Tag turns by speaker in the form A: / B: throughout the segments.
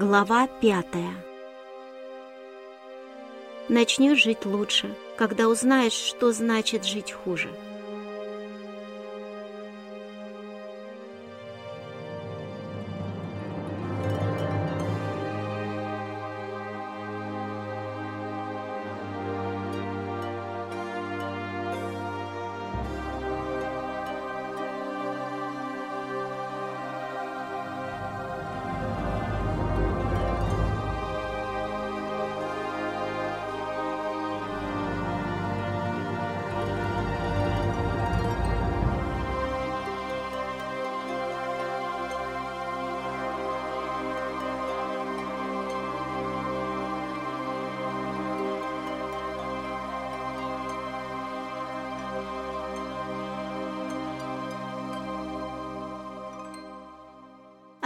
A: Глава пятая Начнешь жить лучше, когда узнаешь, что значит жить хуже.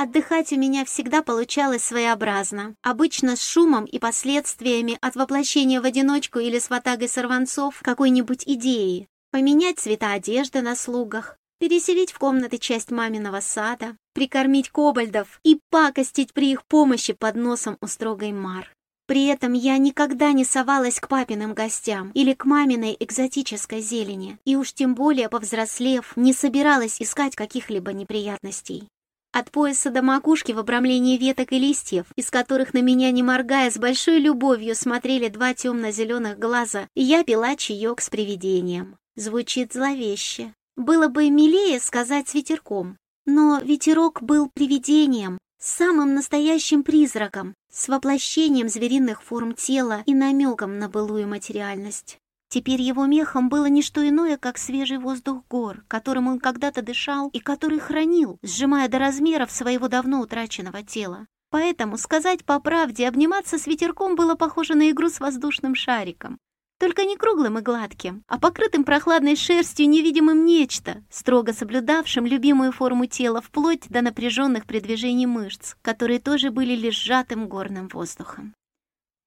A: Отдыхать у меня всегда получалось своеобразно, обычно с шумом и последствиями от воплощения в одиночку или с ватагой сорванцов какой-нибудь идеи. Поменять цвета одежды на слугах, переселить в комнаты часть маминого сада, прикормить кобальдов и пакостить при их помощи под носом у строгой Мар. При этом я никогда не совалась к папиным гостям или к маминой экзотической зелени, и уж тем более, повзрослев, не собиралась искать каких-либо неприятностей. От пояса до макушки в обрамлении веток и листьев, из которых на меня, не моргая, с большой любовью смотрели два темно-зеленых глаза, я пила чаек с привидением. Звучит зловеще. Было бы милее сказать с ветерком. Но ветерок был привидением, самым настоящим призраком, с воплощением звериных форм тела и намеком на былую материальность. Теперь его мехом было не что иное, как свежий воздух гор, которым он когда-то дышал и который хранил, сжимая до размеров своего давно утраченного тела. Поэтому, сказать по правде, обниматься с ветерком было похоже на игру с воздушным шариком. Только не круглым и гладким, а покрытым прохладной шерстью невидимым нечто, строго соблюдавшим любимую форму тела вплоть до напряженных при движении мышц, которые тоже были лишь сжатым горным воздухом.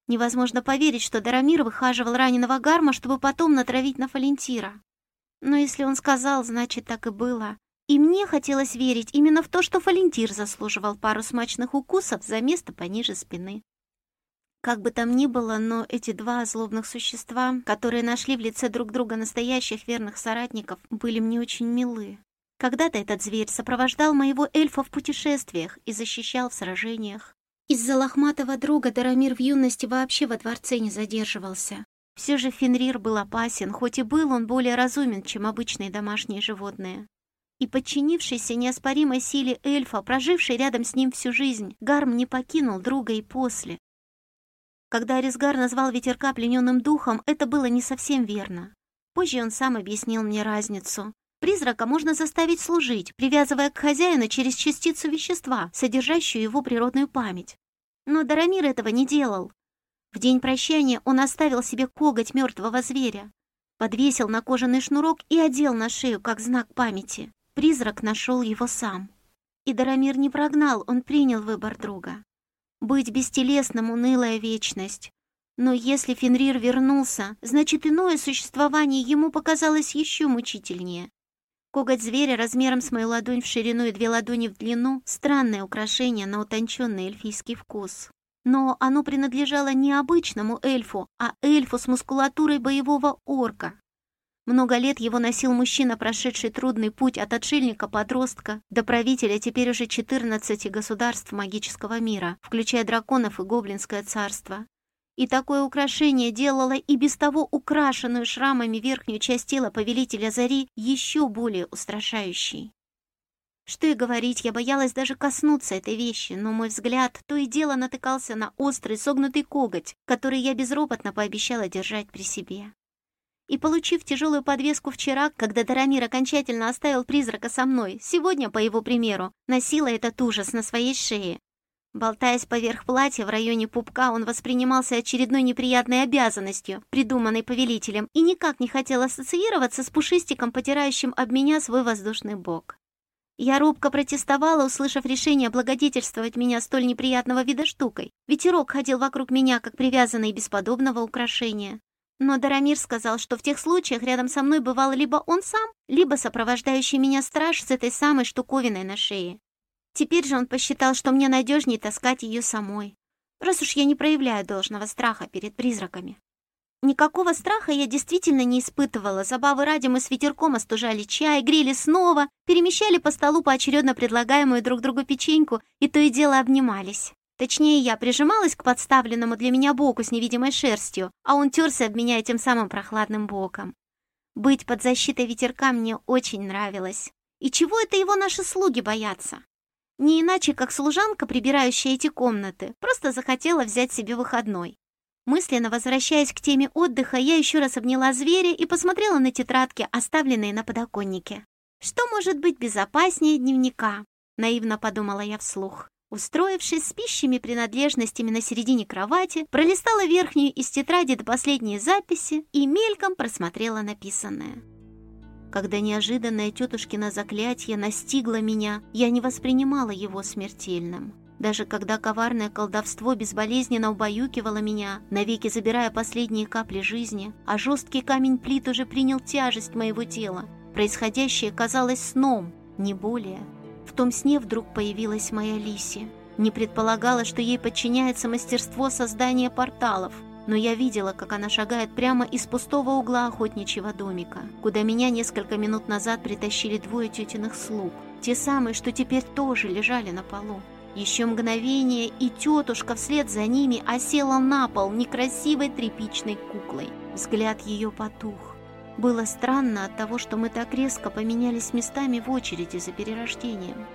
A: Невозможно поверить, что Дарамир выхаживал раненого Гарма, чтобы потом натравить на Фалентира. Но если он сказал, значит, так и было. И мне хотелось верить именно в то, что Фалентир заслуживал пару смачных укусов за место пониже спины. Как бы там ни было, но эти два злобных существа, которые нашли в лице друг друга настоящих верных соратников, были мне очень милы. Когда-то этот зверь сопровождал моего эльфа в путешествиях и защищал в сражениях. Из-за лохматого друга Дарамир в юности вообще во дворце не задерживался. Все же Фенрир был опасен, хоть и был он более разумен, чем обычные домашние животные. И подчинившийся неоспоримой силе эльфа, проживший рядом с ним всю жизнь, Гарм не покинул друга и после. Когда Арисгар назвал ветерка плененным духом, это было не совсем верно. Позже он сам объяснил мне разницу. Призрака можно заставить служить, привязывая к хозяину через частицу вещества, содержащую его природную память. Но Дарамир этого не делал. В день прощания он оставил себе коготь мертвого зверя, подвесил на кожаный шнурок и одел на шею как знак памяти. Призрак нашел его сам. И Дарамир не прогнал, он принял выбор друга. Быть бестелесным — унылая вечность. Но если Фенрир вернулся, значит, иное существование ему показалось еще мучительнее. Коготь зверя размером с мою ладонь в ширину и две ладони в длину — странное украшение на утонченный эльфийский вкус. Но оно принадлежало не обычному эльфу, а эльфу с мускулатурой боевого орка. Много лет его носил мужчина, прошедший трудный путь от отшельника-подростка до правителя теперь уже 14 государств магического мира, включая драконов и гоблинское царство. И такое украшение делало и без того украшенную шрамами верхнюю часть тела повелителя Зари еще более устрашающей. Что и говорить, я боялась даже коснуться этой вещи, но мой взгляд то и дело натыкался на острый согнутый коготь, который я безропотно пообещала держать при себе. И получив тяжелую подвеску вчера, когда Дарамир окончательно оставил призрака со мной, сегодня, по его примеру, носила этот ужас на своей шее, Болтаясь поверх платья в районе пупка, он воспринимался очередной неприятной обязанностью, придуманной повелителем, и никак не хотел ассоциироваться с пушистиком, потирающим об меня свой воздушный бок. Я робко протестовала, услышав решение благодетельствовать меня столь неприятного вида штукой. Ветерок ходил вокруг меня, как привязанный бесподобного украшения. Но Дарамир сказал, что в тех случаях рядом со мной бывал либо он сам, либо сопровождающий меня страж с этой самой штуковиной на шее. Теперь же он посчитал, что мне надежнее таскать ее самой, раз уж я не проявляю должного страха перед призраками. Никакого страха я действительно не испытывала. Забавы ради мы с ветерком остужали чай, грели снова, перемещали по столу поочередно предлагаемую друг другу печеньку и то и дело обнимались. Точнее, я прижималась к подставленному для меня боку с невидимой шерстью, а он терся об меня этим самым прохладным боком. Быть под защитой ветерка мне очень нравилось. И чего это его наши слуги боятся? Не иначе, как служанка, прибирающая эти комнаты, просто захотела взять себе выходной. Мысленно возвращаясь к теме отдыха, я еще раз обняла зверя и посмотрела на тетрадки, оставленные на подоконнике. Что может быть безопаснее дневника? Наивно подумала я вслух. Устроившись с пищими принадлежностями на середине кровати, пролистала верхнюю из тетради до последней записи и мельком просмотрела написанное. Когда неожиданное тетушкино заклятие настигло меня, я не воспринимала его смертельным. Даже когда коварное колдовство безболезненно убаюкивало меня, навеки забирая последние капли жизни, а жесткий камень плит уже принял тяжесть моего тела, происходящее казалось сном, не более. В том сне вдруг появилась моя Лиси. Не предполагала, что ей подчиняется мастерство создания порталов, но я видела, как она шагает прямо из пустого угла охотничьего домика, куда меня несколько минут назад притащили двое тетиных слуг, те самые, что теперь тоже лежали на полу. Еще мгновение, и тетушка вслед за ними осела на пол некрасивой тряпичной куклой. Взгляд ее потух. Было странно от того, что мы так резко поменялись местами в очереди за перерождением.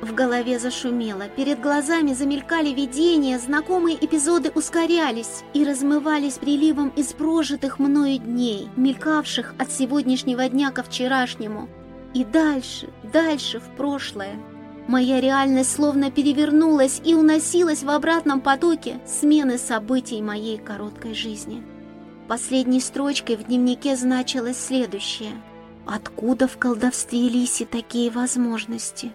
A: В голове зашумело, перед глазами замелькали видения, знакомые эпизоды ускорялись и размывались приливом из прожитых мною дней, мелькавших от сегодняшнего дня ко вчерашнему. И дальше, дальше в прошлое. Моя реальность словно перевернулась и уносилась в обратном потоке смены событий моей короткой жизни. Последней строчкой в дневнике значилось следующее. Откуда в колдовстве Лиси такие возможности?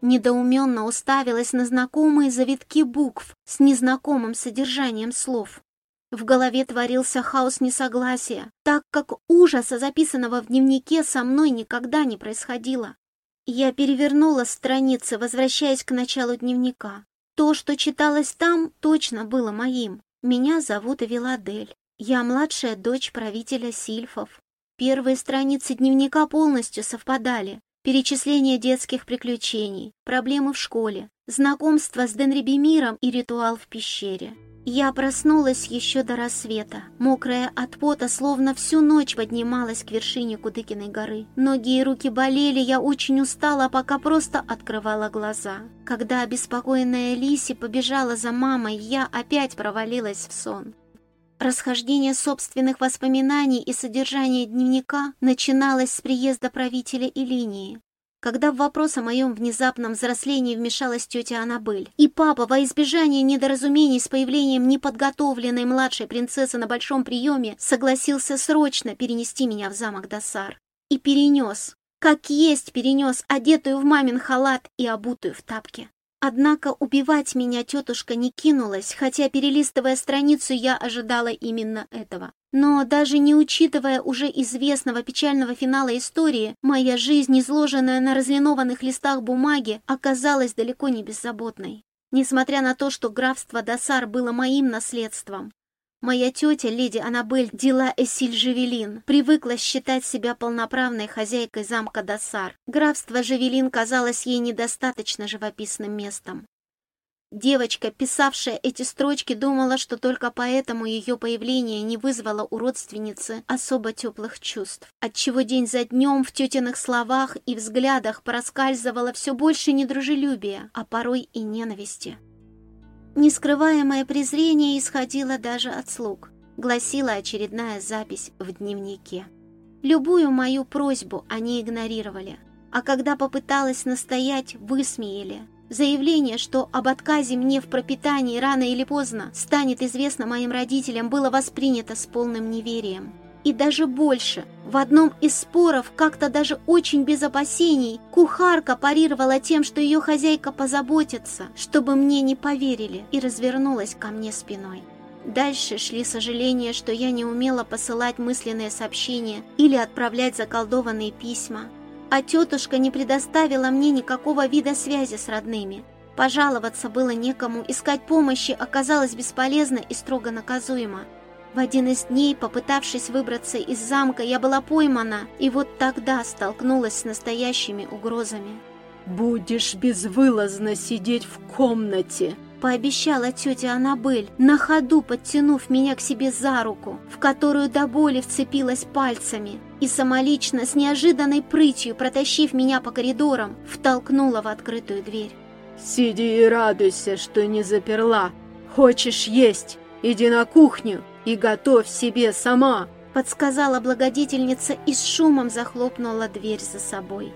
A: Недоуменно уставилась на знакомые завитки букв с незнакомым содержанием слов. В голове творился хаос несогласия, так как ужаса, записанного в дневнике, со мной никогда не происходило. Я перевернула страницы, возвращаясь к началу дневника. То, что читалось там, точно было моим. Меня зовут Эвеладель. Я младшая дочь правителя Сильфов. Первые страницы дневника полностью совпадали. Перечисление детских приключений, проблемы в школе, знакомство с Денрибимиром и ритуал в пещере. Я проснулась еще до рассвета, мокрая от пота, словно всю ночь поднималась к вершине Кудыкиной горы. Ноги и руки болели, я очень устала, пока просто открывала глаза. Когда обеспокоенная Лиси побежала за мамой, я опять провалилась в сон. Расхождение собственных воспоминаний и содержание дневника начиналось с приезда правителя и линии. Когда в вопрос о моем внезапном взрослении вмешалась тетя Аннабель, и папа во избежание недоразумений с появлением неподготовленной младшей принцессы на большом приеме согласился срочно перенести меня в замок Досар. И перенес, как есть перенес, одетую в мамин халат и обутую в тапки. Однако убивать меня тетушка не кинулась, хотя, перелистывая страницу, я ожидала именно этого. Но даже не учитывая уже известного печального финала истории, моя жизнь, изложенная на разлинованных листах бумаги, оказалась далеко не беззаботной. Несмотря на то, что графство Досар было моим наследством, Моя тетя, леди Аннабель Дила Эсиль Жевелин, привыкла считать себя полноправной хозяйкой замка Досар. Графство Жевелин казалось ей недостаточно живописным местом. Девочка, писавшая эти строчки, думала, что только поэтому ее появление не вызвало у родственницы особо теплых чувств, отчего день за днем в тетиных словах и взглядах проскальзывало все больше недружелюбия, а порой и ненависти. Нескрываемое презрение исходило даже от слуг, гласила очередная запись в дневнике. Любую мою просьбу они игнорировали, а когда попыталась настоять, высмеяли. Заявление, что об отказе мне в пропитании рано или поздно станет известно моим родителям, было воспринято с полным неверием. И даже больше. В одном из споров, как-то даже очень без опасений, кухарка парировала тем, что ее хозяйка позаботится, чтобы мне не поверили, и развернулась ко мне спиной. Дальше шли сожаления, что я не умела посылать мысленные сообщения или отправлять заколдованные письма. А тетушка не предоставила мне никакого вида связи с родными. Пожаловаться было некому, искать помощи оказалось бесполезно и строго наказуемо. В один из дней, попытавшись выбраться из замка, я была поймана, и вот тогда столкнулась с настоящими угрозами.
B: «Будешь безвылазно сидеть в комнате», —
A: пообещала тетя Аннабель, на ходу подтянув меня к себе за руку, в которую до боли вцепилась пальцами, и самолично, с неожиданной прытью, протащив меня по коридорам, втолкнула в открытую дверь.
B: «Сиди и радуйся, что не заперла. Хочешь есть? Иди на кухню и готовь себе сама!»
A: подсказала благодетельница и с шумом захлопнула дверь за собой.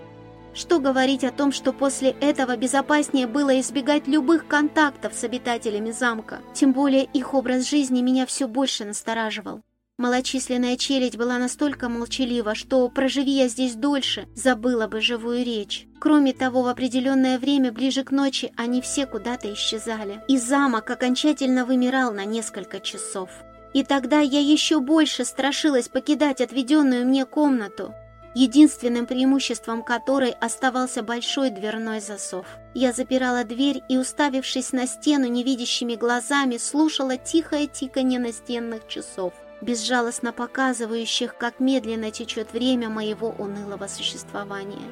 A: Что говорить о том, что после этого безопаснее было избегать любых контактов с обитателями замка, тем более их образ жизни меня все больше настораживал. Малочисленная челядь была настолько молчалива, что, проживи я здесь дольше, забыла бы живую речь. Кроме того, в определенное время, ближе к ночи, они все куда-то исчезали, и замок окончательно вымирал на несколько часов. И тогда я еще больше страшилась покидать отведенную мне комнату, единственным преимуществом которой оставался большой дверной засов. Я запирала дверь и, уставившись на стену невидящими глазами, слушала тихое тиканье настенных часов, безжалостно показывающих, как медленно течет время моего унылого существования.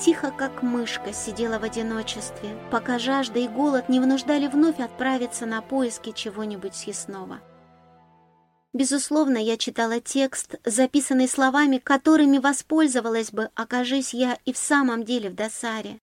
A: Тихо, как мышка, сидела в одиночестве, пока жажда и голод не вынуждали вновь отправиться на поиски чего-нибудь съестного. Безусловно, я читала текст, записанный словами, которыми воспользовалась бы, окажись я и в самом деле в досаре.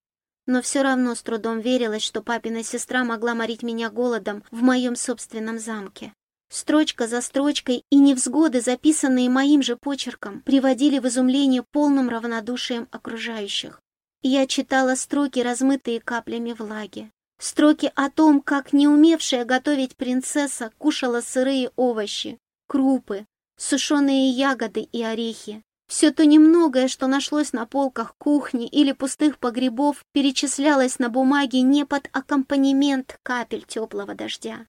A: Но все равно с трудом верилось, что папина сестра могла морить меня голодом в моем собственном замке. Строчка за строчкой и невзгоды, записанные моим же почерком, приводили в изумление полным равнодушием окружающих. Я читала строки, размытые каплями влаги. Строки о том, как не умевшая готовить принцесса кушала сырые овощи, крупы, сушеные ягоды и орехи. Все то немногое, что нашлось на полках кухни или пустых погребов, перечислялось на бумаге не под аккомпанемент капель теплого дождя.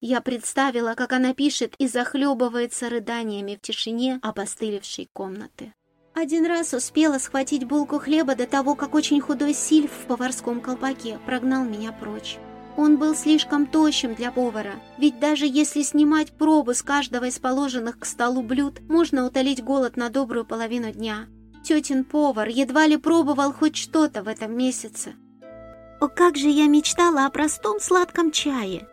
A: Я представила, как она пишет и захлебывается рыданиями в тишине опостылевшей комнаты. Один раз успела схватить булку хлеба до того, как очень худой сильф в поварском колпаке прогнал меня прочь. Он был слишком тощим для повара, ведь даже если снимать пробы с каждого из положенных к столу блюд, можно утолить голод на добрую половину дня. Тетин повар едва ли пробовал хоть что-то в этом месяце. О, как же я мечтала о простом сладком чае!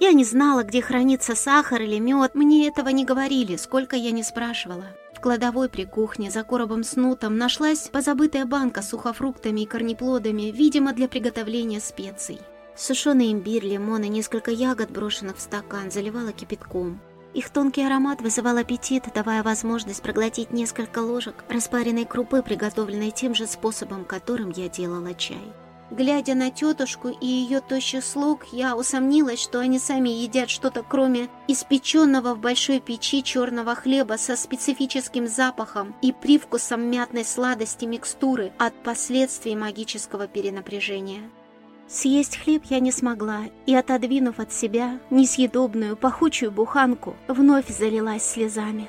A: Я не знала, где хранится сахар или мед, мне этого не говорили, сколько я не спрашивала. В кладовой при кухне за коробом с нутом нашлась позабытая банка с сухофруктами и корнеплодами, видимо, для приготовления специй. Сушеный имбирь, лимон и несколько ягод, брошенных в стакан, заливала кипятком. Их тонкий аромат вызывал аппетит, давая возможность проглотить несколько ложек распаренной крупы, приготовленной тем же способом, которым я делала чай. Глядя на тетушку и ее тощих слуг, я усомнилась, что они сами едят что-то кроме испеченного в большой печи черного хлеба со специфическим запахом и привкусом мятной сладости микстуры от последствий магического перенапряжения. Съесть хлеб я не смогла, и, отодвинув от себя несъедобную пахучую буханку, вновь залилась слезами.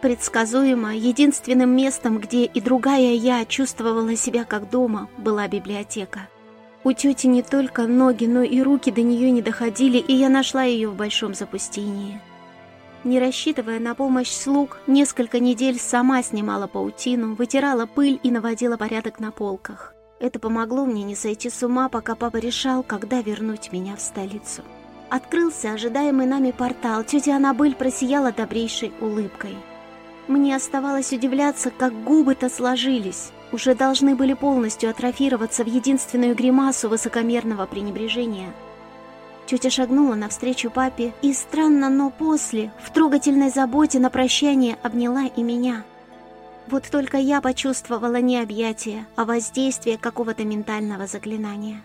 A: Предсказуемо, единственным местом, где и другая я чувствовала себя как дома, была библиотека. У тети не только ноги, но и руки до нее не доходили, и я нашла ее в большом запустении. Не рассчитывая на помощь слуг, несколько недель сама снимала паутину, вытирала пыль и наводила порядок на полках. Это помогло мне не сойти с ума, пока папа решал, когда вернуть меня в столицу. Открылся ожидаемый нами портал, тетя Аннабель просияла добрейшей улыбкой. Мне оставалось удивляться, как губы-то сложились. Уже должны были полностью атрофироваться в единственную гримасу высокомерного пренебрежения. Тетя шагнула навстречу папе и, странно, но после, в трогательной заботе на прощание обняла и меня – вот только я почувствовала не объятие, а воздействие какого-то ментального заклинания.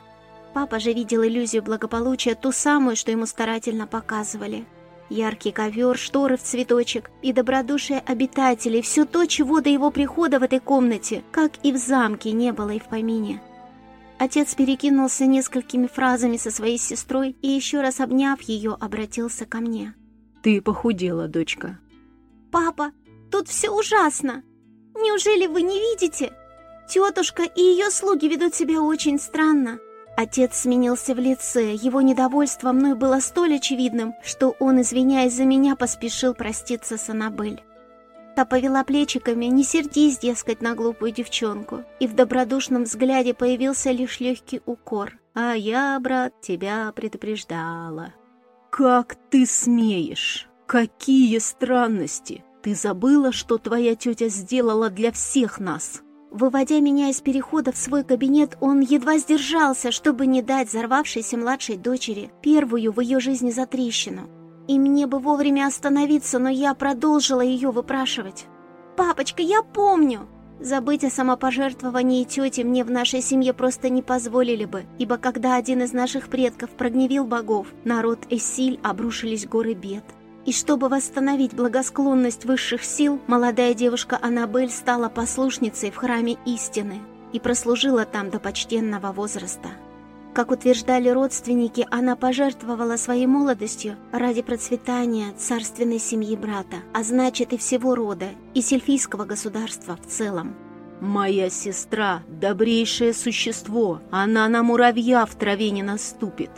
A: Папа же видел иллюзию благополучия, ту самую, что ему старательно показывали. Яркий ковер, шторы в цветочек и добродушие обитателей – все то, чего до его прихода в этой комнате, как и в замке, не было и в помине. Отец перекинулся несколькими фразами со своей сестрой и еще раз обняв ее, обратился ко мне.
B: «Ты похудела, дочка».
A: «Папа, тут все ужасно! Неужели вы не видите? Тетушка и ее слуги ведут себя очень странно. Отец сменился в лице, его недовольство мной было столь очевидным, что он, извиняясь за меня, поспешил проститься с Аннабель. Та повела плечиками, не сердись, дескать, на глупую девчонку, и в добродушном взгляде появился лишь легкий укор. «А я, брат, тебя предупреждала».
B: «Как ты смеешь? Какие странности! Ты забыла, что твоя тетя сделала для всех нас?»
A: Выводя меня из перехода в свой кабинет, он едва сдержался, чтобы не дать взорвавшейся младшей дочери первую в ее жизни затрещину. И мне бы вовремя остановиться, но я продолжила ее выпрашивать. «Папочка, я помню!» Забыть о самопожертвовании тети мне в нашей семье просто не позволили бы, ибо когда один из наших предков прогневил богов, народ Эссиль обрушились горы бед. И чтобы восстановить благосклонность высших сил, молодая девушка Аннабель стала послушницей в храме истины и прослужила там до почтенного возраста. Как утверждали родственники, она пожертвовала своей молодостью ради процветания царственной семьи брата, а значит и всего рода, и сельфийского государства в целом.
B: «Моя сестра — добрейшее существо, она на муравья в траве не наступит».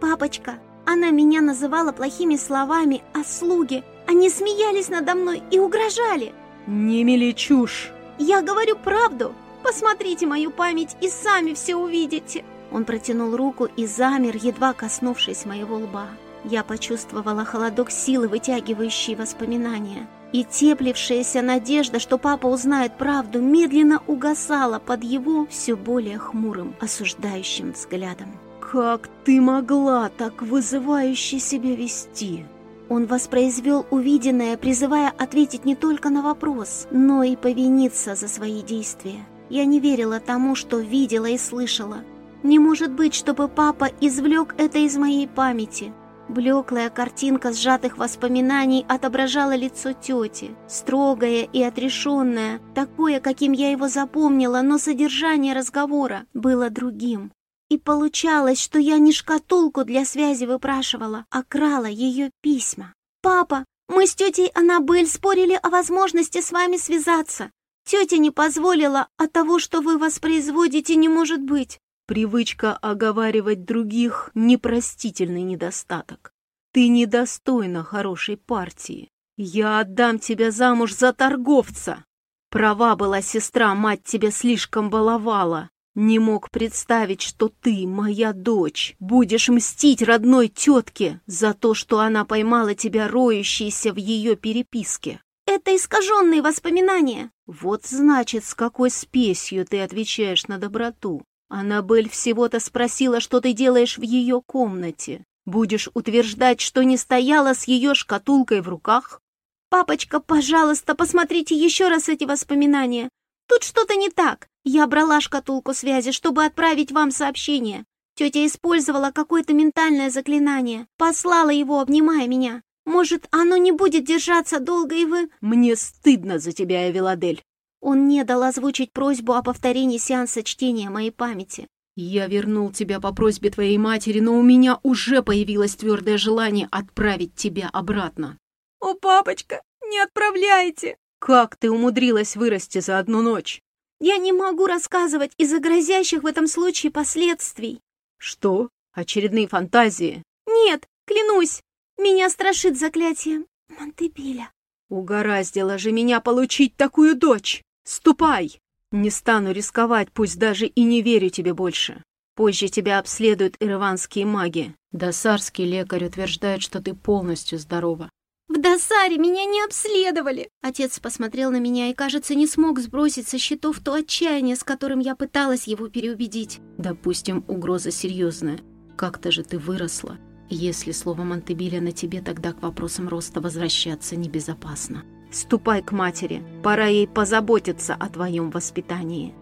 A: «Папочка, она меня называла плохими словами, а слуги, они смеялись надо мной и угрожали.
B: Не мели чушь.
A: Я говорю правду. Посмотрите мою память и сами все увидите. Он протянул руку и замер, едва коснувшись моего лба. Я почувствовала холодок силы, вытягивающий воспоминания. И теплившаяся надежда, что папа узнает правду, медленно угасала под его все более хмурым, осуждающим взглядом.
B: «Как ты могла так вызывающе себя вести?»
A: Он воспроизвел увиденное, призывая ответить не только на вопрос, но и повиниться за свои действия. Я не верила тому, что видела и слышала. Не может быть, чтобы папа извлек это из моей памяти. Блеклая картинка сжатых воспоминаний отображала лицо тети, строгое и отрешенное, такое, каким я его запомнила, но содержание разговора было другим. И получалось, что я не шкатулку для связи выпрашивала, а крала ее письма. «Папа, мы с тетей Аннабель спорили о возможности с вами связаться. Тетя не позволила, а того, что вы воспроизводите, не может быть».
B: Привычка оговаривать других — непростительный недостаток. Ты недостойна хорошей партии. Я отдам тебя замуж за торговца. Права была сестра, мать тебя слишком баловала. Не мог представить, что ты, моя дочь, будешь мстить родной тетке за то, что она поймала тебя роющейся в ее переписке.
A: Это искаженные воспоминания.
B: Вот значит, с какой спесью ты отвечаешь на доброту. Аннабель всего-то спросила, что ты делаешь в ее комнате. Будешь утверждать, что не стояла с ее шкатулкой в руках?
A: Папочка, пожалуйста, посмотрите еще раз эти воспоминания. Тут что-то не так. Я брала шкатулку связи, чтобы отправить вам сообщение. Тетя использовала какое-то ментальное заклинание, послала его, обнимая меня. Может, оно не будет держаться долго, и вы...»
B: «Мне стыдно за тебя, Эвеладель!»
A: Он не дал озвучить просьбу о повторении сеанса чтения моей памяти.
B: «Я вернул тебя по просьбе твоей матери, но у меня уже появилось твердое желание отправить тебя обратно».
A: «О, папочка, не отправляйте!»
B: «Как ты умудрилась вырасти за одну ночь?»
A: Я не могу рассказывать из-за грозящих в этом случае последствий.
B: Что? Очередные фантазии?
A: Нет, клянусь, меня страшит заклятие Монтебиля.
B: Угораздило же меня получить такую дочь. Ступай! Не стану рисковать, пусть даже и не верю тебе больше. Позже тебя обследуют ирванские маги. Досарский лекарь утверждает, что ты полностью здорова.
A: В Досаре меня не обследовали. Отец посмотрел на меня и, кажется, не смог сбросить со счетов то отчаяние, с которым я пыталась его переубедить.
B: Допустим, угроза серьезная. Как-то же ты выросла. Если слово Монтебиля на тебе, тогда к вопросам роста возвращаться небезопасно. Ступай к матери. Пора ей позаботиться о твоем воспитании.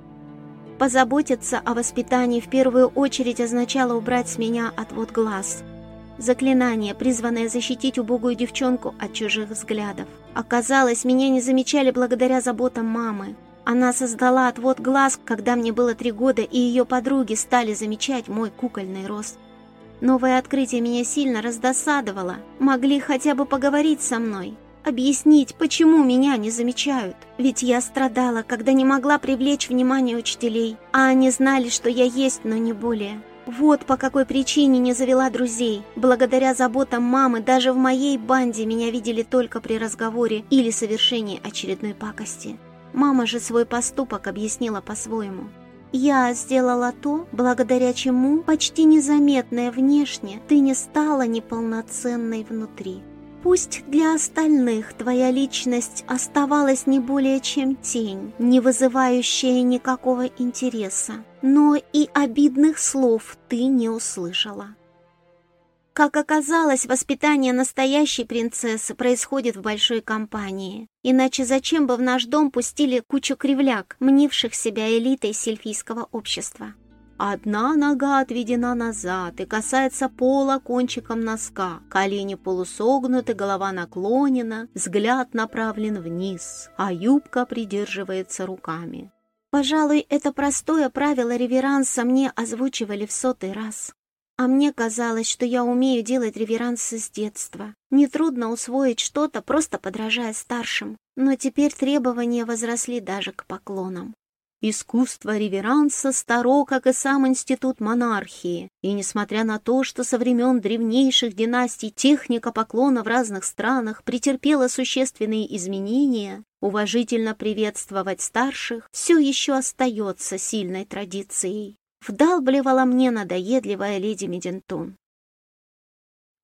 A: Позаботиться о воспитании в первую очередь означало убрать с меня отвод глаз – Заклинание, призванное защитить убогую девчонку от чужих взглядов. Оказалось, меня не замечали благодаря заботам мамы. Она создала отвод глаз, когда мне было три года, и ее подруги стали замечать мой кукольный рост. Новое открытие меня сильно раздосадовало. Могли хотя бы поговорить со мной, объяснить, почему меня не замечают. Ведь я страдала, когда не могла привлечь внимание учителей, а они знали, что я есть, но не более. Вот по какой причине не завела друзей. Благодаря заботам мамы даже в моей банде меня видели только при разговоре или совершении очередной пакости. Мама же свой поступок объяснила по-своему. Я сделала то, благодаря чему, почти незаметная внешне, ты не стала неполноценной внутри. Пусть для остальных твоя личность оставалась не более чем тень, не вызывающая никакого интереса, но и обидных слов ты не услышала. Как оказалось, воспитание настоящей принцессы происходит в большой компании. Иначе зачем бы в наш дом пустили кучу кривляк, мнивших себя элитой сельфийского общества? Одна нога отведена назад и касается пола кончиком носка, колени полусогнуты, голова наклонена, взгляд направлен вниз, а юбка придерживается руками. Пожалуй, это простое правило реверанса мне озвучивали в сотый раз. А мне казалось, что я умею делать реверансы с детства. Нетрудно усвоить что-то, просто подражая старшим. Но теперь требования возросли даже к поклонам. Искусство реверанса старо, как и сам институт монархии, и несмотря на то, что со времен древнейших династий техника поклона в разных странах претерпела существенные изменения, уважительно приветствовать старших все еще остается сильной традицией вдалбливала мне надоедливая леди Медентон.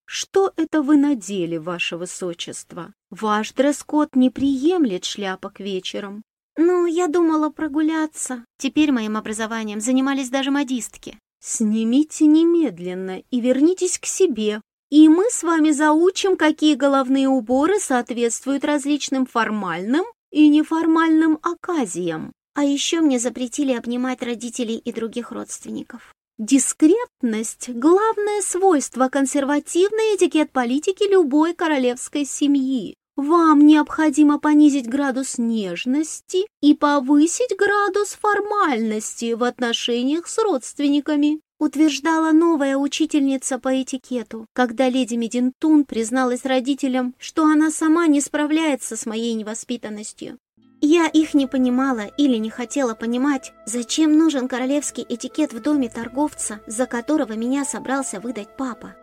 A: «Что это вы надели, ваше высочество? Ваш дресс-код не приемлет шляпок вечером». «Ну, я думала прогуляться. Теперь моим образованием занимались даже модистки». «Снимите немедленно и вернитесь к себе, и мы с вами заучим, какие головные уборы соответствуют различным формальным и неформальным оказиям. А еще мне запретили обнимать родителей и других родственников. Дискретность – главное свойство консервативной этикет политики любой королевской семьи. Вам необходимо понизить градус нежности и повысить градус формальности в отношениях с родственниками, утверждала новая учительница по этикету, когда леди Мединтун призналась родителям, что она сама не справляется с моей невоспитанностью. Я их не понимала или не хотела понимать, зачем нужен королевский этикет в доме торговца, за которого меня собрался выдать папа.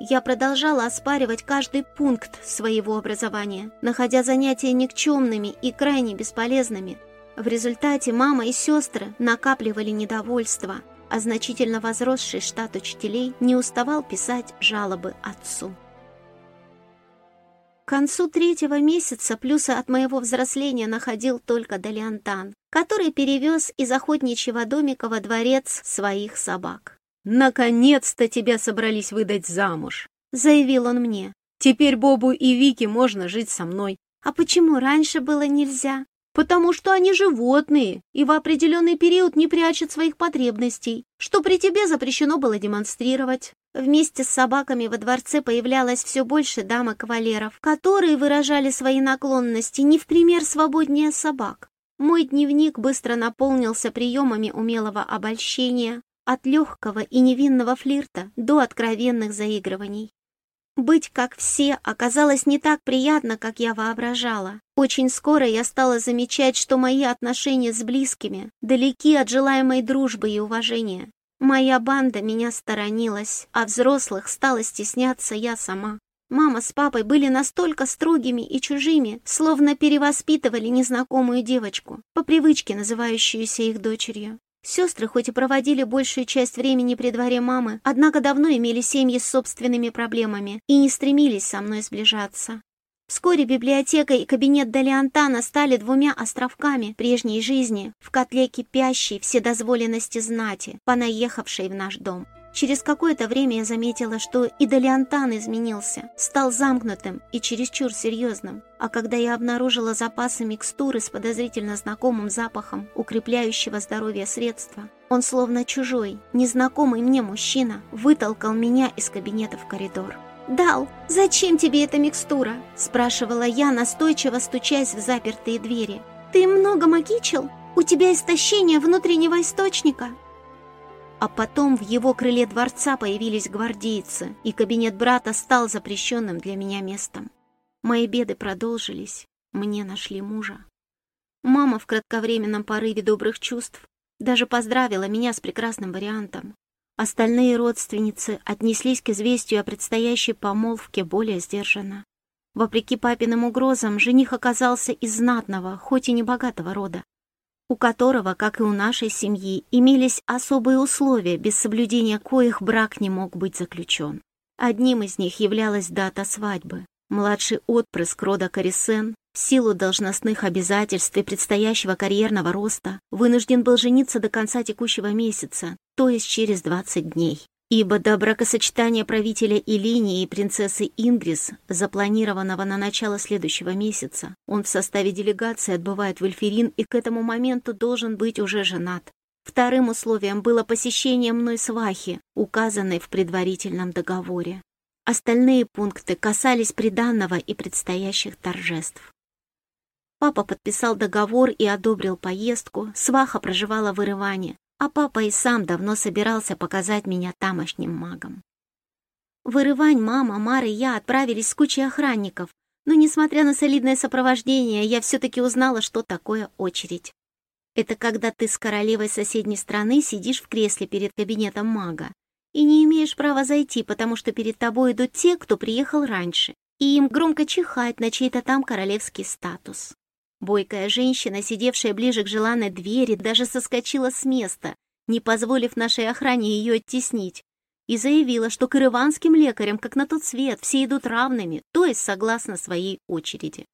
A: Я продолжала оспаривать каждый пункт своего образования, находя занятия никчемными и крайне бесполезными. В результате мама и сестры накапливали недовольство, а значительно возросший штат учителей не уставал писать жалобы отцу. К концу третьего месяца плюсы от моего взросления находил только Далиантан, который перевез из охотничьего домика во дворец своих собак.
B: «Наконец-то тебя собрались выдать замуж», —
A: заявил он мне.
B: «Теперь Бобу и Вике можно жить со мной».
A: «А почему раньше было нельзя?»
B: «Потому что они животные и в определенный период не прячут своих потребностей, что при тебе запрещено было демонстрировать».
A: Вместе с собаками во дворце появлялось все больше дам и кавалеров, которые выражали свои наклонности не в пример свободнее собак. Мой дневник быстро наполнился приемами умелого обольщения, от легкого и невинного флирта до откровенных заигрываний. Быть как все оказалось не так приятно, как я воображала. Очень скоро я стала замечать, что мои отношения с близкими далеки от желаемой дружбы и уважения. Моя банда меня сторонилась, а взрослых стала стесняться я сама. Мама с папой были настолько строгими и чужими, словно перевоспитывали незнакомую девочку, по привычке называющуюся их дочерью. Сестры хоть и проводили большую часть времени при дворе мамы, однако давно имели семьи с собственными проблемами и не стремились со мной сближаться. Вскоре библиотека и кабинет Далиантана стали двумя островками прежней жизни в котле кипящей вседозволенности знати, понаехавшей в наш дом. Через какое-то время я заметила, что и Далиантан изменился, стал замкнутым и чересчур серьезным. А когда я обнаружила запасы микстуры с подозрительно знакомым запахом укрепляющего здоровье средства, он словно чужой, незнакомый мне мужчина, вытолкал меня из кабинета в коридор. «Дал, зачем тебе эта микстура?» – спрашивала я, настойчиво стучась в запертые двери. «Ты много макичил?» У тебя истощение внутреннего источника!» А потом в его крыле дворца появились гвардейцы, и кабинет брата стал запрещенным для меня местом. Мои беды продолжились, мне нашли мужа. Мама в кратковременном порыве добрых чувств даже поздравила меня с прекрасным вариантом. Остальные родственницы отнеслись к известию о предстоящей помолвке более сдержанно. Вопреки папиным угрозам, жених оказался из знатного, хоть и небогатого рода у которого, как и у нашей семьи, имелись особые условия, без соблюдения коих брак не мог быть заключен. Одним из них являлась дата свадьбы. Младший отпрыск рода Карисен, в силу должностных обязательств и предстоящего карьерного роста, вынужден был жениться до конца текущего месяца, то есть через 20 дней ибо до бракосочетания правителя Илинии и принцессы Ингрис, запланированного на начало следующего месяца, он в составе делегации отбывает в Эльфирин и к этому моменту должен быть уже женат. Вторым условием было посещение мной свахи, указанной в предварительном договоре. Остальные пункты касались приданного и предстоящих торжеств. Папа подписал договор и одобрил поездку, сваха проживала в Ирыване, а папа и сам давно собирался показать меня тамошним магам. Вырывань, мама, Мар и я отправились с кучей охранников, но, несмотря на солидное сопровождение, я все-таки узнала, что такое очередь. Это когда ты с королевой соседней страны сидишь в кресле перед кабинетом мага и не имеешь права зайти, потому что перед тобой идут те, кто приехал раньше, и им громко чихать на чей-то там королевский статус. Бойкая женщина, сидевшая ближе к желанной двери, даже соскочила с места, не позволив нашей охране ее оттеснить, и заявила, что к ирыванским лекарям, как на тот свет, все идут равными, то есть согласно своей очереди.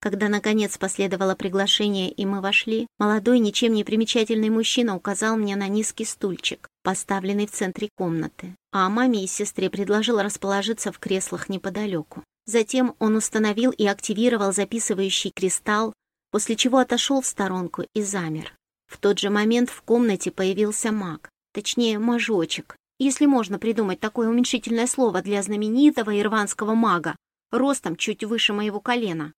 A: Когда, наконец, последовало приглашение, и мы вошли, молодой, ничем не примечательный мужчина указал мне на низкий стульчик, поставленный в центре комнаты, а маме и сестре предложил расположиться в креслах неподалеку. Затем он установил и активировал записывающий кристалл, после чего отошел в сторонку и замер. В тот же момент в комнате появился маг, точнее, мажочек, если можно придумать такое уменьшительное слово для знаменитого ирванского мага, ростом чуть выше моего колена.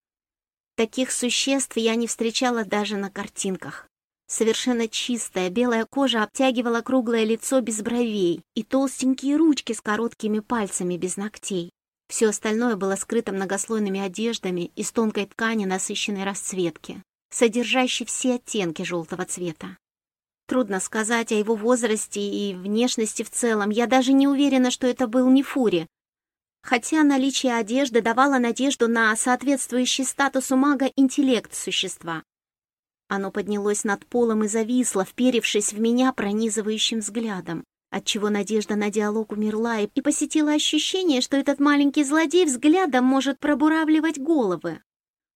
A: Таких существ я не встречала даже на картинках. Совершенно чистая белая кожа обтягивала круглое лицо без бровей и толстенькие ручки с короткими пальцами без ногтей. Все остальное было скрыто многослойными одеждами из тонкой ткани насыщенной расцветки, содержащей все оттенки желтого цвета. Трудно сказать о его возрасте и внешности в целом. Я даже не уверена, что это был не Фури. Хотя наличие одежды давало надежду на соответствующий статусу мага интеллект существа. Оно поднялось над полом и зависло, вперевшись в меня пронизывающим взглядом отчего надежда на диалог умерла и посетила ощущение, что этот маленький злодей взглядом может пробуравливать головы.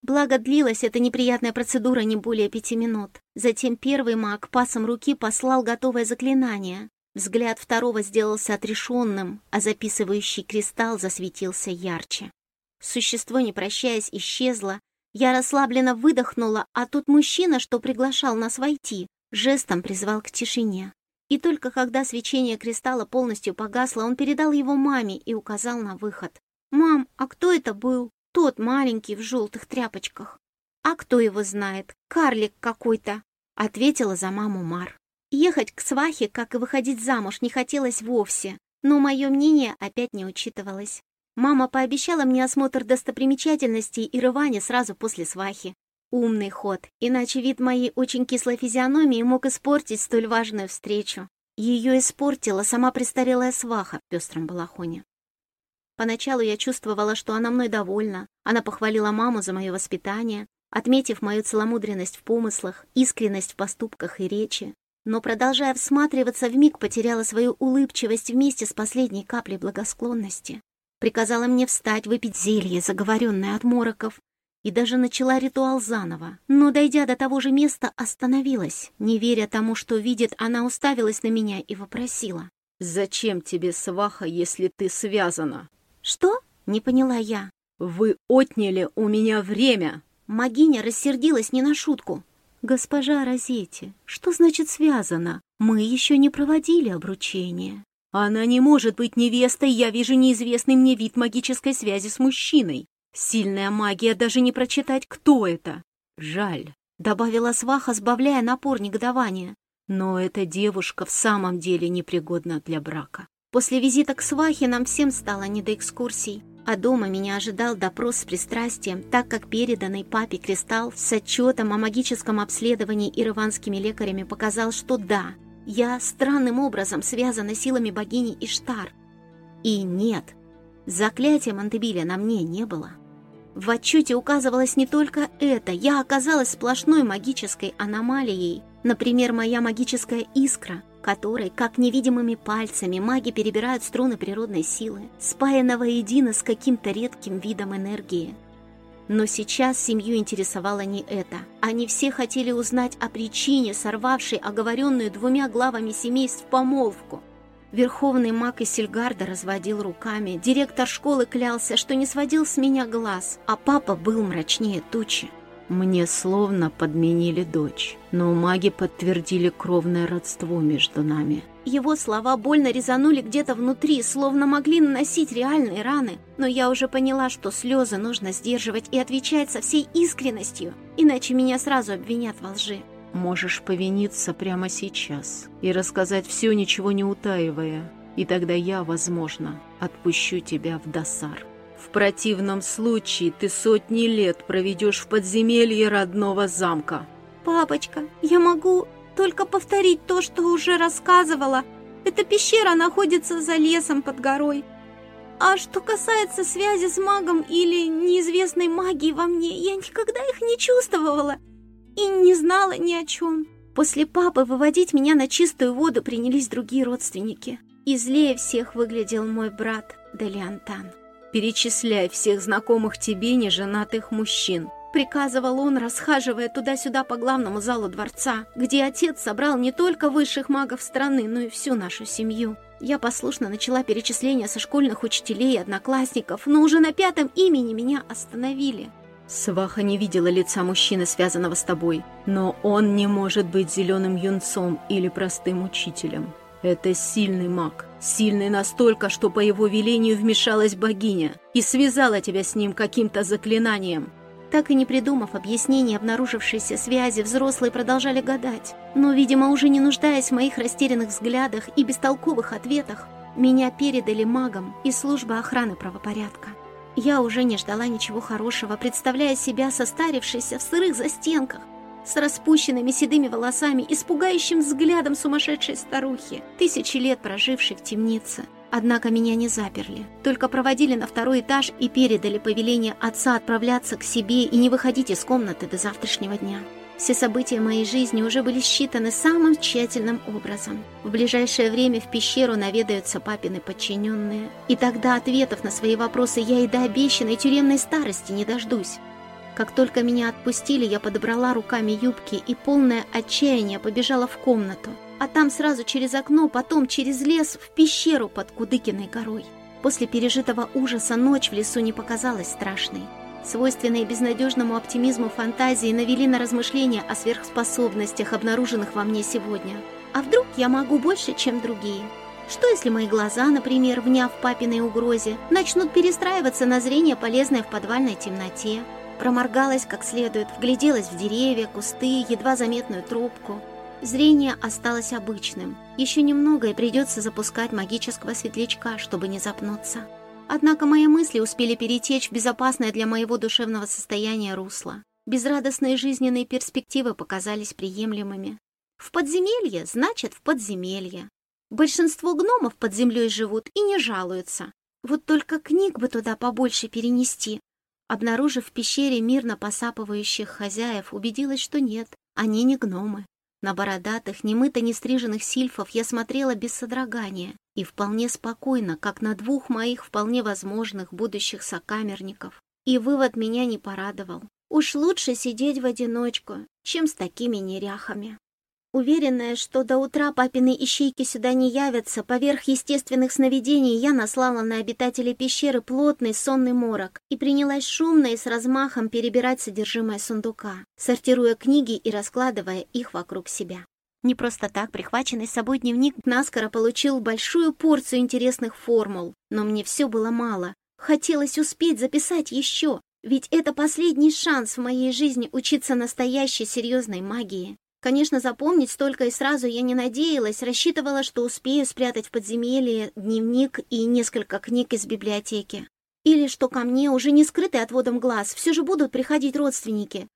A: Благо длилась эта неприятная процедура не более пяти минут. Затем первый маг пасом руки послал готовое заклинание. Взгляд второго сделался отрешенным, а записывающий кристалл засветился ярче. Существо, не прощаясь, исчезло. Я расслабленно выдохнула, а тот мужчина, что приглашал нас войти, жестом призвал к тишине. И только когда свечение кристалла полностью погасло, он передал его маме и указал на выход. «Мам, а кто это был? Тот маленький в желтых тряпочках». «А кто его знает? Карлик какой-то», — ответила за маму Мар. Ехать к свахе, как и выходить замуж, не хотелось вовсе, но мое мнение опять не учитывалось. Мама пообещала мне осмотр достопримечательностей и рывание сразу после свахи. Умный ход, иначе вид моей очень кислой физиономии мог испортить столь важную встречу. Ее испортила сама престарелая сваха в пестром балахоне. Поначалу я чувствовала, что она мной довольна. Она похвалила маму за мое воспитание, отметив мою целомудренность в помыслах, искренность в поступках и речи. Но, продолжая всматриваться, вмиг потеряла свою улыбчивость вместе с последней каплей благосклонности. Приказала мне встать, выпить зелье, заговоренное от мороков, и даже начала ритуал заново. Но, дойдя до того же места, остановилась. Не веря тому, что видит, она уставилась на меня и вопросила.
B: «Зачем тебе сваха, если ты связана?»
A: «Что?» — не поняла я.
B: «Вы отняли у меня время!»
A: Магиня рассердилась не на шутку.
B: «Госпожа Розетти, что значит связана? Мы еще не проводили обручение. Она не может быть невестой, я вижу неизвестный мне вид магической связи с мужчиной. Сильная магия, даже не прочитать, кто это. Жаль.
A: добавила сваха, сбавляя напор негодования.
B: Но эта девушка в самом деле непригодна для брака.
A: После визита к свахе нам всем стало не до экскурсий. А дома меня ожидал допрос с пристрастием, так как переданный папе кристалл с отчетом о магическом обследовании ираванскими лекарями показал, что да, я странным образом связана силами богини Иштар. И нет, заклятия Монтебиля на мне не было. В отчете указывалось не только это, я оказалась сплошной магической аномалией. Например, моя магическая искра, которой, как невидимыми пальцами, маги перебирают струны природной силы, спаяна воедино с каким-то редким видом энергии. Но сейчас семью интересовало не это. Они все хотели узнать о причине, сорвавшей оговоренную двумя главами семейств помолвку – Верховный маг Сильгарда разводил руками, директор школы клялся, что не сводил с меня глаз, а папа был мрачнее тучи.
B: Мне словно подменили дочь, но маги подтвердили кровное родство между нами.
A: Его слова больно резанули где-то внутри, словно могли наносить реальные раны, но я уже поняла, что слезы нужно сдерживать и отвечать со всей искренностью, иначе меня сразу обвинят во лжи.
B: Можешь повиниться прямо сейчас и рассказать все, ничего не утаивая, и тогда я, возможно, отпущу тебя в досар. В противном случае ты сотни лет проведешь в подземелье родного замка.
A: Папочка, я могу только повторить то, что уже рассказывала. Эта пещера находится за лесом под горой. А что касается связи с магом или неизвестной магии во мне, я никогда их не чувствовала и не знала ни о чем. После папы выводить меня на чистую воду принялись другие родственники. И злее всех выглядел мой брат Делиантан.
B: «Перечисляй всех знакомых тебе неженатых мужчин»,
A: приказывал он, расхаживая туда-сюда по главному залу дворца, где отец собрал не только высших магов страны, но и всю нашу семью. Я послушно начала перечисление со школьных учителей и одноклассников, но уже на пятом имени меня остановили.
B: Сваха не видела лица мужчины, связанного с тобой, но он не может быть зеленым юнцом или простым учителем. Это сильный маг, сильный настолько, что по его велению вмешалась богиня и связала тебя с ним каким-то заклинанием.
A: Так и не придумав объяснений обнаружившейся связи, взрослые продолжали гадать. Но, видимо, уже не нуждаясь в моих растерянных взглядах и бестолковых ответах, меня передали магам из службы охраны правопорядка. Я уже не ждала ничего хорошего, представляя себя состарившейся в сырых застенках, с распущенными седыми волосами и с пугающим взглядом сумасшедшей старухи, тысячи лет прожившей в темнице. Однако меня не заперли, только проводили на второй этаж и передали повеление отца отправляться к себе и не выходить из комнаты до завтрашнего дня. Все события моей жизни уже были считаны самым тщательным образом. В ближайшее время в пещеру наведаются папины подчиненные. И тогда ответов на свои вопросы я и до обещанной тюремной старости не дождусь. Как только меня отпустили, я подобрала руками юбки и полное отчаяние побежала в комнату. А там сразу через окно, потом через лес в пещеру под Кудыкиной горой. После пережитого ужаса ночь в лесу не показалась страшной. Свойственные безнадежному оптимизму фантазии навели на размышления о сверхспособностях, обнаруженных во мне сегодня. А вдруг я могу больше, чем другие? Что если мои глаза, например, вняв папиной угрозе, начнут перестраиваться на зрение, полезное в подвальной темноте? Проморгалась как следует, вгляделась в деревья, кусты, едва заметную трубку. Зрение осталось обычным. Еще немного и придется запускать магического светлячка, чтобы не запнуться. Однако мои мысли успели перетечь в безопасное для моего душевного состояния русло. Безрадостные жизненные перспективы показались приемлемыми. В подземелье значит в подземелье. Большинство гномов под землей живут и не жалуются. Вот только книг бы туда побольше перенести. Обнаружив в пещере мирно посапывающих хозяев, убедилась, что нет, они не гномы. На бородатых, немыто не стриженных сильфов я смотрела без содрогания и вполне спокойно, как на двух моих вполне возможных будущих сокамерников. И вывод меня не порадовал. Уж лучше сидеть в одиночку, чем с такими неряхами. Уверенная, что до утра папины ищейки сюда не явятся, поверх естественных сновидений я наслала на обитателей пещеры плотный сонный морок и принялась шумно и с размахом перебирать содержимое сундука, сортируя книги и раскладывая их вокруг себя. Не просто так прихваченный с собой дневник наскоро получил большую порцию интересных формул, но мне все было мало. Хотелось успеть записать еще. Ведь это последний шанс в моей жизни учиться настоящей серьезной магии. Конечно, запомнить столько и сразу я не надеялась, рассчитывала, что успею спрятать в подземелье дневник и несколько книг из библиотеки. Или что ко мне, уже не скрытый отводом глаз, все же будут приходить родственники.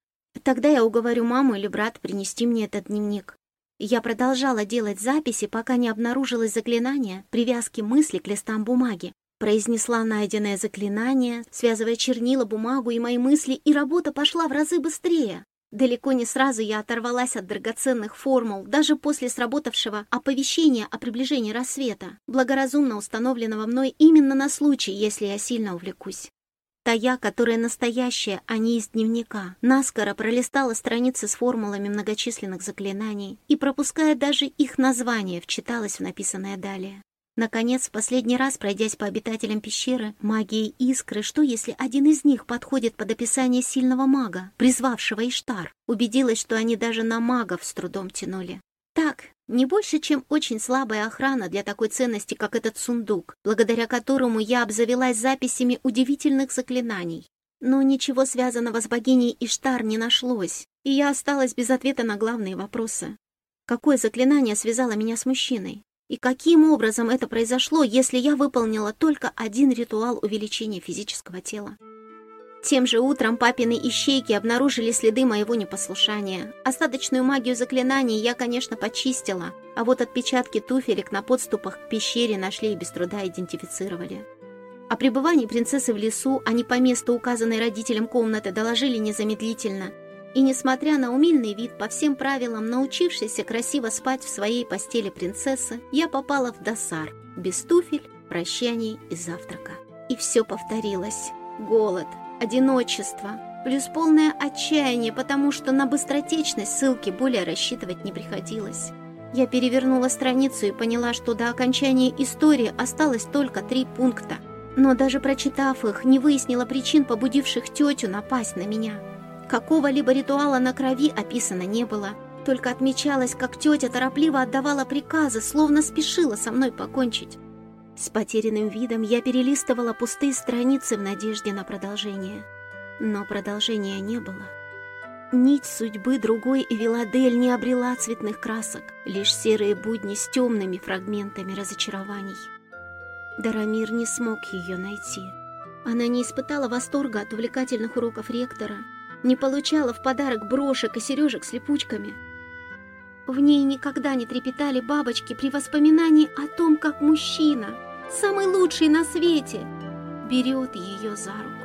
A: Тогда я уговорю маму или брат принести мне этот дневник. Я продолжала делать записи, пока не обнаружилось заклинание привязки мысли к листам бумаги. Произнесла найденное заклинание, связывая чернила, бумагу и мои мысли, и работа пошла в разы быстрее. Далеко не сразу я оторвалась от драгоценных формул, даже после сработавшего оповещения о приближении рассвета, благоразумно установленного мной именно на случай, если я сильно увлекусь. Та я, которая настоящая, а не из дневника, наскоро пролистала страницы с формулами многочисленных заклинаний и, пропуская даже их название, вчиталась в написанное далее. Наконец, в последний раз, пройдясь по обитателям пещеры, магией искры, что если один из них подходит под описание сильного мага, призвавшего Иштар, убедилась, что они даже на магов с трудом тянули. Так, не больше, чем очень слабая охрана для такой ценности, как этот сундук, благодаря которому я обзавелась записями удивительных заклинаний. Но ничего связанного с богиней Иштар не нашлось, и я осталась без ответа на главные вопросы. Какое заклинание связало меня с мужчиной? И каким образом это произошло, если я выполнила только один ритуал увеличения физического тела? Тем же утром папины ищейки обнаружили следы моего непослушания. Остаточную магию заклинаний я, конечно, почистила, а вот отпечатки туфелек на подступах к пещере нашли и без труда идентифицировали. О пребывании принцессы в лесу они по месту, указанной родителям комнаты, доложили незамедлительно. И несмотря на умильный вид, по всем правилам, научившейся красиво спать в своей постели принцессы, я попала в досар, без туфель, прощаний и завтрака. И все повторилось. Голод, одиночество, плюс полное отчаяние, потому что на быстротечность ссылки более рассчитывать не приходилось. Я перевернула страницу и поняла, что до окончания истории осталось только три пункта. Но даже прочитав их, не выяснила причин, побудивших тетю напасть на меня. Какого-либо ритуала на крови описано не было. Только отмечалось, как тетя торопливо отдавала приказы, словно спешила со мной покончить. С потерянным видом я перелистывала пустые страницы в надежде на продолжение. Но продолжения не было. Нить судьбы другой Эвеладель не обрела цветных красок, лишь серые будни с темными фрагментами разочарований. Дарамир не смог ее найти. Она не испытала восторга от увлекательных уроков ректора, не получала в подарок брошек и сережек с липучками. В ней никогда не трепетали бабочки при воспоминании о том, как мужчина — самый лучший на свете, берет ее за руку.